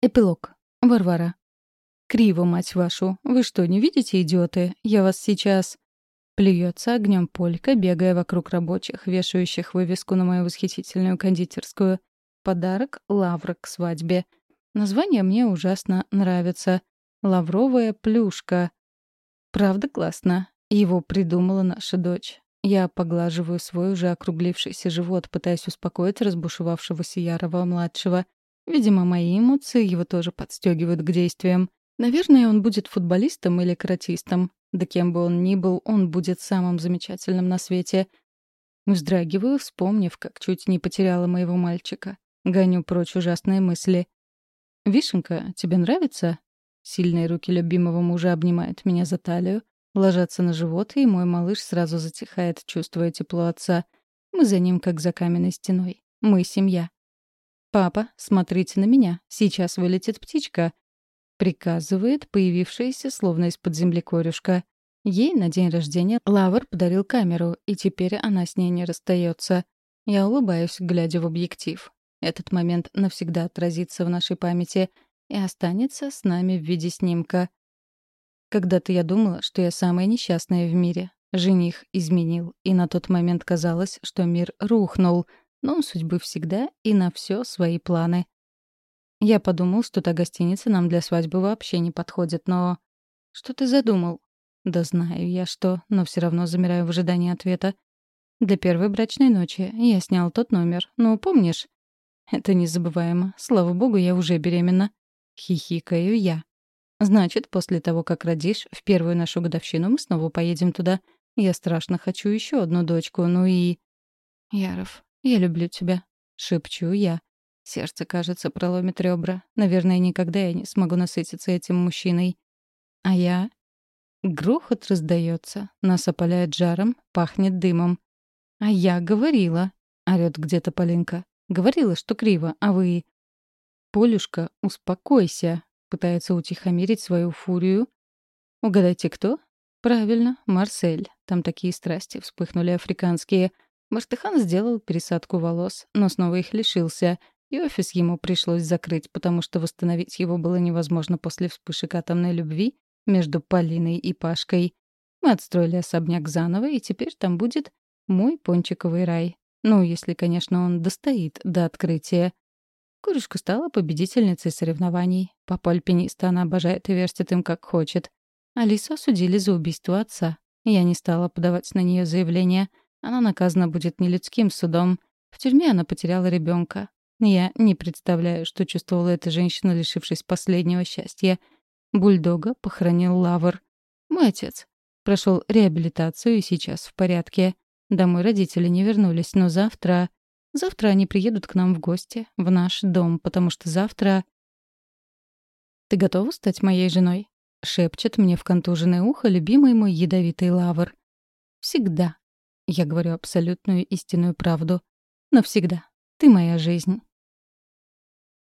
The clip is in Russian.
Эпилог. Варвара. «Криво, мать вашу! Вы что, не видите, идиоты? Я вас сейчас...» Плюется огнем полька, бегая вокруг рабочих, вешающих вывеску на мою восхитительную кондитерскую. Подарок — лавра к свадьбе. Название мне ужасно нравится. «Лавровая плюшка». Правда классно. Его придумала наша дочь. Я поглаживаю свой уже округлившийся живот, пытаясь успокоить разбушевавшегося Ярова-младшего — Видимо, мои эмоции его тоже подстегивают к действиям. Наверное, он будет футболистом или каратистом. Да кем бы он ни был, он будет самым замечательным на свете. Вздрагиваю, вспомнив, как чуть не потеряла моего мальчика. Гоню прочь ужасные мысли. «Вишенка, тебе нравится?» Сильные руки любимого мужа обнимают меня за талию, ложатся на живот, и мой малыш сразу затихает, чувствуя тепло отца. Мы за ним, как за каменной стеной. Мы — семья. «Папа, смотрите на меня, сейчас вылетит птичка», — приказывает появившаяся словно из-под земли корюшка. Ей на день рождения Лавр подарил камеру, и теперь она с ней не расстается. Я улыбаюсь, глядя в объектив. Этот момент навсегда отразится в нашей памяти и останется с нами в виде снимка. Когда-то я думала, что я самая несчастная в мире. Жених изменил, и на тот момент казалось, что мир рухнул — но у судьбы всегда и на все свои планы. Я подумал, что та гостиница нам для свадьбы вообще не подходит, но... Что ты задумал? Да знаю я что, но все равно замираю в ожидании ответа. Для первой брачной ночи я снял тот номер. Ну, помнишь? Это незабываемо. Слава богу, я уже беременна. Хихикаю я. Значит, после того, как родишь, в первую нашу годовщину мы снова поедем туда. Я страшно хочу еще одну дочку, ну и... Яров, «Я люблю тебя», — шепчу я. Сердце, кажется, проломит ребра. Наверное, никогда я не смогу насытиться этим мужчиной. А я... Грохот раздается, нас опаляет жаром, пахнет дымом. «А я говорила», — орёт где-то Полинка. «Говорила, что криво, а вы...» «Полюшка, успокойся», — пытается утихомирить свою фурию. «Угадайте, кто?» «Правильно, Марсель. Там такие страсти вспыхнули африканские». Маштыхан сделал пересадку волос, но снова их лишился, и офис ему пришлось закрыть, потому что восстановить его было невозможно после вспышек атомной любви между Полиной и Пашкой. Мы отстроили особняк заново, и теперь там будет мой пончиковый рай. Ну, если, конечно, он достоит до открытия. Курюшка стала победительницей соревнований. Папа альпиниста она обожает и вертит им как хочет. Алису осудили за убийство отца. Я не стала подавать на нее заявление — она наказана будет не людским судом. В тюрьме она потеряла ребенка. Я не представляю, что чувствовала эта женщина, лишившись последнего счастья. Бульдога похоронил Лавр. Мой отец. Прошел реабилитацию и сейчас в порядке. Домой родители не вернулись, но завтра... Завтра они приедут к нам в гости, в наш дом, потому что завтра... «Ты готова стать моей женой?» — шепчет мне в контуженное ухо любимый мой ядовитый лавр. «Всегда», я говорю абсолютную истинную правду. Навсегда. Ты моя жизнь.